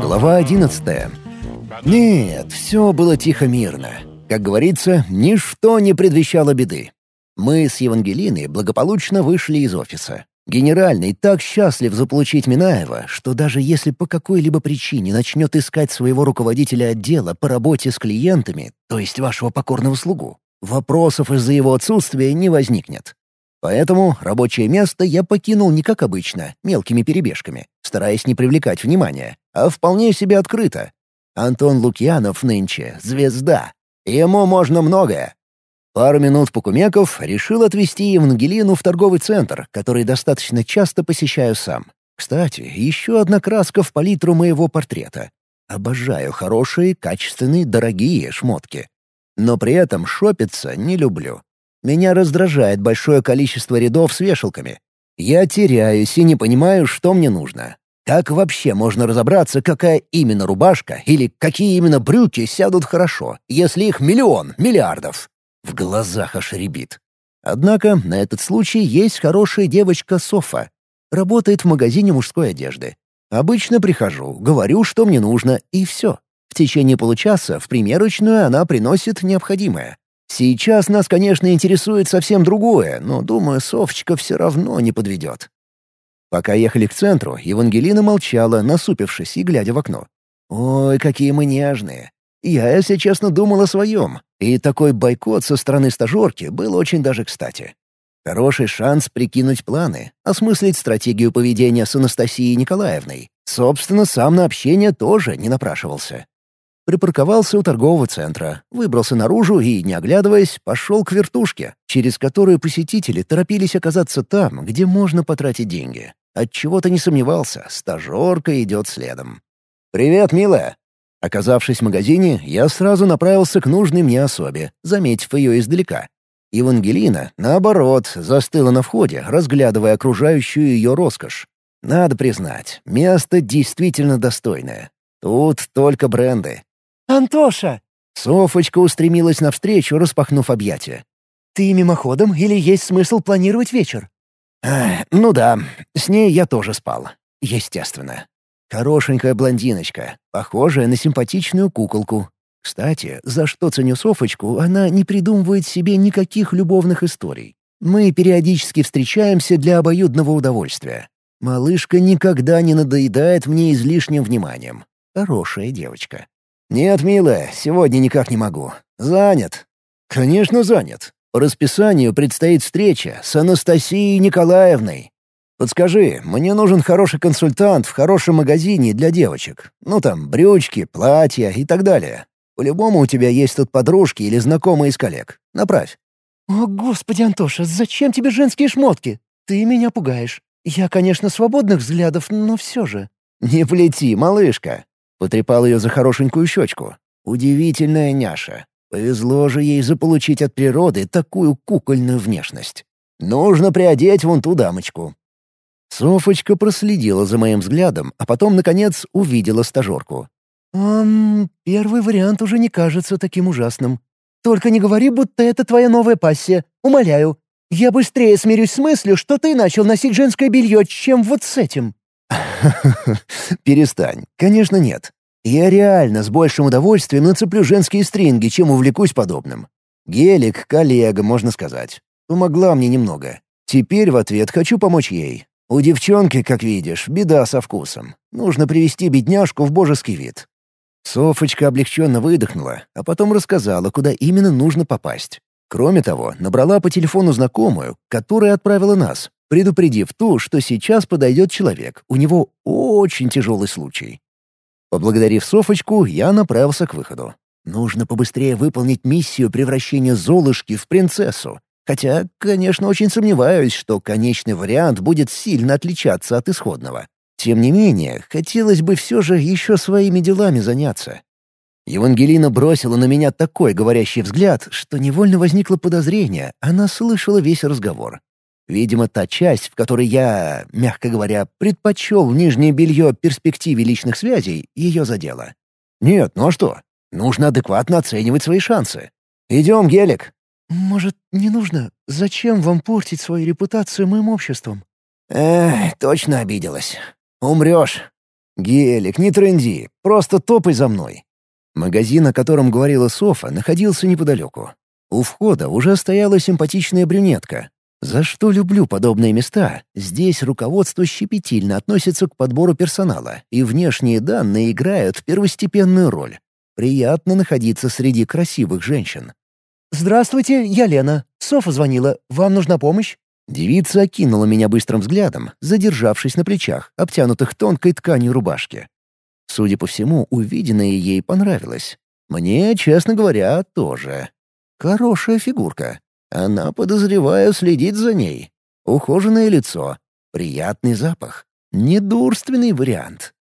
Глава одиннадцатая. Нет, все было тихо-мирно. Как говорится, ничто не предвещало беды. Мы с Евангелиной благополучно вышли из офиса. Генеральный так счастлив заполучить Минаева, что даже если по какой-либо причине начнет искать своего руководителя отдела по работе с клиентами, то есть вашего покорного слугу, вопросов из-за его отсутствия не возникнет. Поэтому рабочее место я покинул не как обычно, мелкими перебежками, стараясь не привлекать внимания, а вполне себе открыто. Антон Лукьянов нынче — звезда. Ему можно многое. Пару минут покумеков решил отвезти Евангелину в торговый центр, который достаточно часто посещаю сам. Кстати, еще одна краска в палитру моего портрета. Обожаю хорошие, качественные, дорогие шмотки. Но при этом шопиться не люблю. Меня раздражает большое количество рядов с вешалками. Я теряюсь и не понимаю, что мне нужно. Как вообще можно разобраться, какая именно рубашка или какие именно брюки сядут хорошо, если их миллион, миллиардов? В глазах аж. Однако на этот случай есть хорошая девочка Софа. Работает в магазине мужской одежды. Обычно прихожу, говорю, что мне нужно, и все. В течение получаса в примерочную она приносит необходимое. Сейчас нас, конечно, интересует совсем другое, но, думаю, Софочка все равно не подведет. Пока ехали к центру, Евангелина молчала, насупившись и глядя в окно. «Ой, какие мы нежные. Я, если честно, думал о своем, и такой бойкот со стороны стажерки был очень даже кстати. Хороший шанс прикинуть планы, осмыслить стратегию поведения с Анастасией Николаевной. Собственно, сам на общение тоже не напрашивался. Припарковался у торгового центра, выбрался наружу и, не оглядываясь, пошел к вертушке, через которую посетители торопились оказаться там, где можно потратить деньги. Отчего-то не сомневался, стажерка идет следом. «Привет, милая!» Оказавшись в магазине, я сразу направился к нужной мне особе, заметив ее издалека. Евангелина, наоборот, застыла на входе, разглядывая окружающую ее роскошь. Надо признать, место действительно достойное. Тут только бренды. «Антоша!» Софочка устремилась навстречу, распахнув объятия. «Ты мимоходом или есть смысл планировать вечер?» Ах, «Ну да, с ней я тоже спал. Естественно. Хорошенькая блондиночка, похожая на симпатичную куколку. Кстати, за что ценю Софочку, она не придумывает себе никаких любовных историй. Мы периодически встречаемся для обоюдного удовольствия. Малышка никогда не надоедает мне излишним вниманием. Хорошая девочка. «Нет, милая, сегодня никак не могу. Занят». «Конечно, занят. По расписанию предстоит встреча с Анастасией Николаевной. Подскажи, мне нужен хороший консультант в хорошем магазине для девочек. Ну там, брючки, платья и так далее. По-любому у тебя есть тут подружки или знакомые из коллег. Направь». «О, господи, Антоша, зачем тебе женские шмотки? Ты меня пугаешь. Я, конечно, свободных взглядов, но все же». «Не плети, малышка!» — потрепал ее за хорошенькую щечку. «Удивительная няша. Повезло же ей заполучить от природы такую кукольную внешность. Нужно приодеть вон ту дамочку. Софочка проследила за моим взглядом, а потом, наконец, увидела стажерку. «Эм, первый вариант уже не кажется таким ужасным. Только не говори, будто это твоя новая пассия. Умоляю. Я быстрее смирюсь с мыслью, что ты начал носить женское белье, чем вот с этим». «Перестань. Конечно, нет. Я реально с большим удовольствием нацеплю женские стринги, чем увлекусь подобным. Гелик — коллега, можно сказать. Помогла мне немного. Теперь в ответ хочу помочь ей. У девчонки, как видишь, беда со вкусом. Нужно привести бедняжку в божеский вид. Софочка облегченно выдохнула, а потом рассказала, куда именно нужно попасть. Кроме того, набрала по телефону знакомую, которая отправила нас, предупредив ту, что сейчас подойдет человек, у него очень тяжелый случай. Поблагодарив Софочку, я направился к выходу. Нужно побыстрее выполнить миссию превращения Золушки в принцессу, Хотя, конечно, очень сомневаюсь, что конечный вариант будет сильно отличаться от исходного. Тем не менее, хотелось бы все же еще своими делами заняться. Евангелина бросила на меня такой говорящий взгляд, что невольно возникло подозрение, она слышала весь разговор. Видимо, та часть, в которой я, мягко говоря, предпочел нижнее белье перспективе личных связей, ее задела. Нет, ну а что? Нужно адекватно оценивать свои шансы. Идем, Гелик». «Может, не нужно? Зачем вам портить свою репутацию моим обществом?» «Эх, точно обиделась. Умрешь. Гелик, не тренди, просто топай за мной». Магазин, о котором говорила Софа, находился неподалеку. У входа уже стояла симпатичная брюнетка. За что люблю подобные места, здесь руководство щепетильно относится к подбору персонала, и внешние данные играют первостепенную роль. Приятно находиться среди красивых женщин. «Здравствуйте, я Лена. Софа звонила. Вам нужна помощь?» Девица окинула меня быстрым взглядом, задержавшись на плечах, обтянутых тонкой тканью рубашки. Судя по всему, увиденное ей понравилось. Мне, честно говоря, тоже. Хорошая фигурка. Она, подозреваю, следит за ней. Ухоженное лицо. Приятный запах. Недурственный вариант.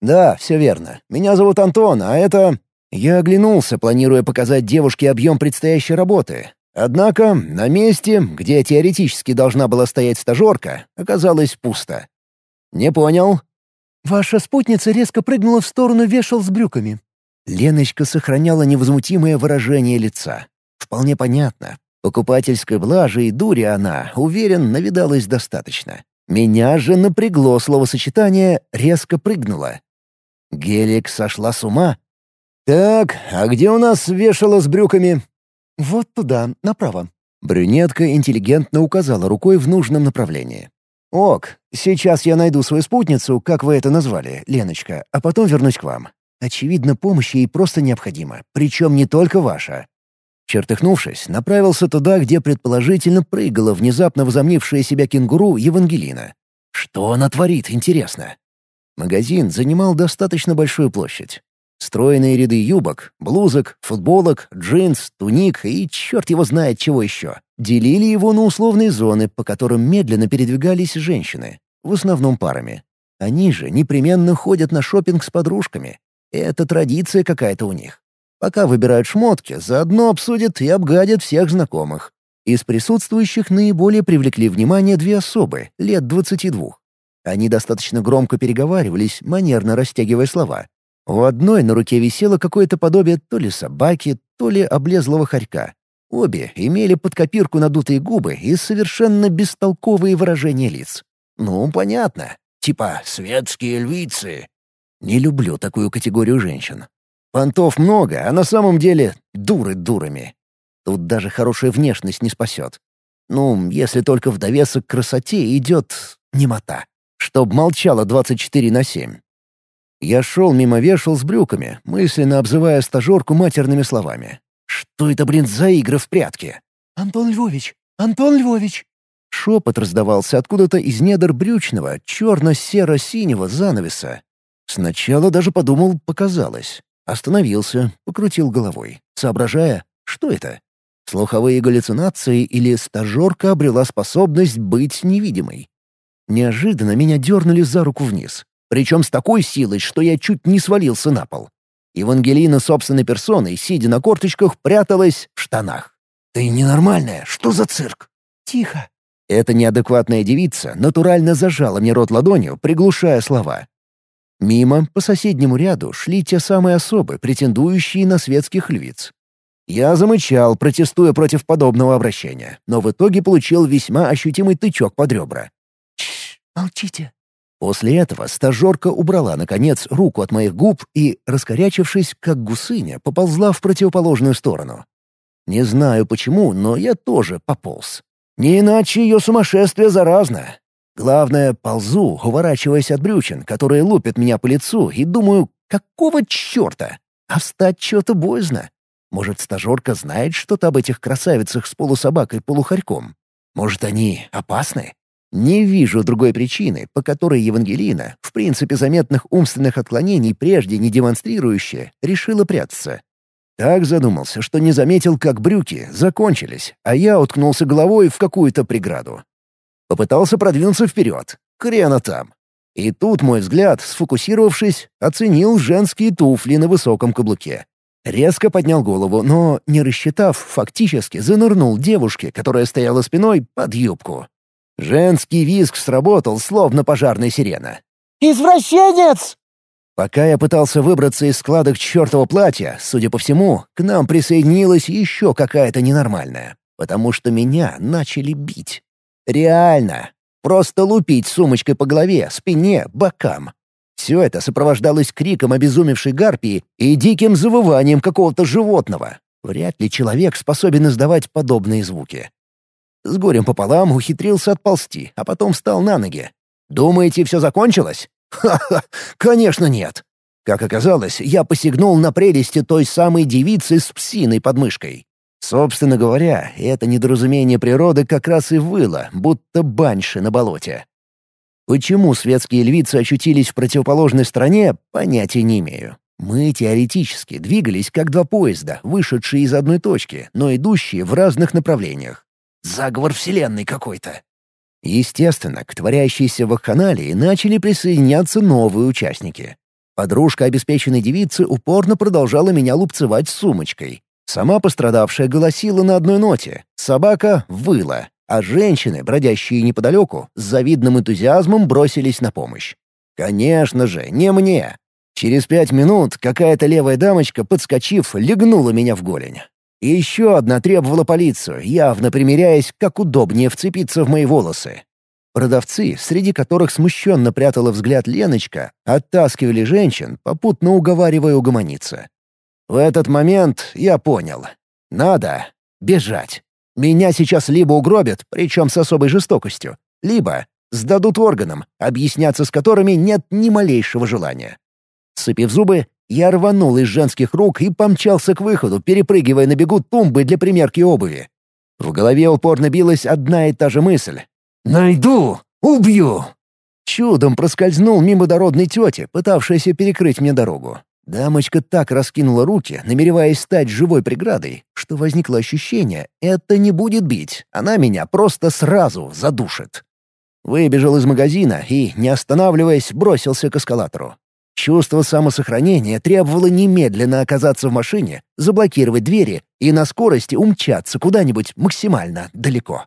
«Да, все верно. Меня зовут Антон, а это...» Я оглянулся, планируя показать девушке объем предстоящей работы. Однако на месте, где теоретически должна была стоять стажерка, оказалось пусто. «Не понял». «Ваша спутница резко прыгнула в сторону вешал с брюками». Леночка сохраняла невозмутимое выражение лица. Вполне понятно. Покупательской блажи и дури она, уверен, навидалась достаточно. Меня же напрягло словосочетание «резко прыгнула». Гелик сошла с ума «Так, а где у нас вешало с брюками?» «Вот туда, направо». Брюнетка интеллигентно указала рукой в нужном направлении. «Ок, сейчас я найду свою спутницу, как вы это назвали, Леночка, а потом вернусь к вам. Очевидно, помощь ей просто необходима, причем не только ваша». Чертыхнувшись, направился туда, где предположительно прыгала внезапно возомнившая себя кенгуру Евангелина. Что она творит, интересно? Магазин занимал достаточно большую площадь. Стройные ряды юбок, блузок, футболок, джинс, туник и черт его знает чего еще. Делили его на условные зоны, по которым медленно передвигались женщины, в основном парами. Они же непременно ходят на шопинг с подружками. Это традиция какая-то у них. Пока выбирают шмотки, заодно обсудят и обгадят всех знакомых. Из присутствующих наиболее привлекли внимание две особы, лет 22. Они достаточно громко переговаривались, манерно растягивая слова, у одной на руке висело какое-то подобие то ли собаки, то ли облезлого хорька. Обе имели под копирку надутые губы и совершенно бестолковые выражения лиц. Ну, понятно. Типа «светские львицы». Не люблю такую категорию женщин. Понтов много, а на самом деле дуры дурами. Тут даже хорошая внешность не спасет. Ну, если только в довесок к красоте идет немота. Чтоб молчала 24 на 7. Я шел мимо вешал с брюками, мысленно обзывая стажерку матерными словами. «Что это, блин, за игры в прятки?» «Антон Львович! Антон Львович!» Шепот раздавался откуда-то из недр брючного, черно-серо-синего занавеса. Сначала даже подумал, показалось. Остановился, покрутил головой, соображая, что это? Слуховые галлюцинации или стажерка обрела способность быть невидимой? Неожиданно меня дернули за руку вниз. Причем с такой силой, что я чуть не свалился на пол. Евангелина собственной персоной, сидя на корточках, пряталась в штанах. «Ты ненормальная, что за цирк?» «Тихо». Эта неадекватная девица натурально зажала мне рот ладонью, приглушая слова. Мимо, по соседнему ряду, шли те самые особы, претендующие на светских львиц. Я замычал, протестуя против подобного обращения, но в итоге получил весьма ощутимый тычок под ребра. «Тш, молчите», После этого стажерка убрала, наконец, руку от моих губ и, раскорячившись, как гусыня, поползла в противоположную сторону. Не знаю почему, но я тоже пополз. Не иначе ее сумасшествие заразно. Главное, ползу, уворачиваясь от брючин, которые лупят меня по лицу, и думаю, какого черта? А встать что-то боязно. Может, стажерка знает что-то об этих красавицах с полусобакой-полухарьком? Может, они опасны? Не вижу другой причины, по которой Евангелина, в принципе заметных умственных отклонений прежде не демонстрирующая, решила прятаться. Так задумался, что не заметил, как брюки закончились, а я уткнулся головой в какую-то преграду. Попытался продвинуться вперед. Хрена там. И тут мой взгляд, сфокусировавшись, оценил женские туфли на высоком каблуке. Резко поднял голову, но, не рассчитав, фактически занырнул девушке, которая стояла спиной, под юбку. Женский визг сработал, словно пожарная сирена. «Извращенец!» Пока я пытался выбраться из складок чертова платья, судя по всему, к нам присоединилась еще какая-то ненормальная, потому что меня начали бить. Реально. Просто лупить сумочкой по голове, спине, бокам. Все это сопровождалось криком обезумевшей гарпии и диким завыванием какого-то животного. Вряд ли человек способен издавать подобные звуки. С горем пополам ухитрился отползти, а потом встал на ноги. «Думаете, все закончилось?» Ха-ха, конечно нет. Как оказалось, я посягнул на прелести той самой девицы с псиной под мышкой. Собственно говоря, это недоразумение природы как раз и выло, будто баньши на болоте. Почему светские львицы очутились в противоположной стране, понятия не имею. Мы теоретически двигались как два поезда, вышедшие из одной точки, но идущие в разных направлениях. Заговор Вселенной какой-то. Естественно, к творящейся вакханалии начали присоединяться новые участники. Подружка обеспеченной девицы упорно продолжала меня лупцевать сумочкой. Сама пострадавшая голосила на одной ноте, собака выла, а женщины, бродящие неподалеку, с завидным энтузиазмом бросились на помощь. Конечно же, не мне. Через пять минут какая-то левая дамочка, подскочив, легнула меня в голень. И еще одна требовала полицию, явно примеряясь, как удобнее вцепиться в мои волосы. Продавцы, среди которых смущенно прятала взгляд Леночка, оттаскивали женщин, попутно уговаривая угомониться. В этот момент я понял. Надо бежать. Меня сейчас либо угробят, причем с особой жестокостью, либо сдадут органам, объясняться с которыми нет ни малейшего желания. Сцепив зубы, я рванул из женских рук и помчался к выходу, перепрыгивая на бегу тумбы для примерки обуви. В голове упорно билась одна и та же мысль. «Найду! Убью!» Чудом проскользнул мимо дородной тети, пытавшейся перекрыть мне дорогу. Дамочка так раскинула руки, намереваясь стать живой преградой, что возникло ощущение «это не будет бить, она меня просто сразу задушит». Выбежал из магазина и, не останавливаясь, бросился к эскалатору. Чувство самосохранения требовало немедленно оказаться в машине, заблокировать двери и на скорости умчаться куда-нибудь максимально далеко.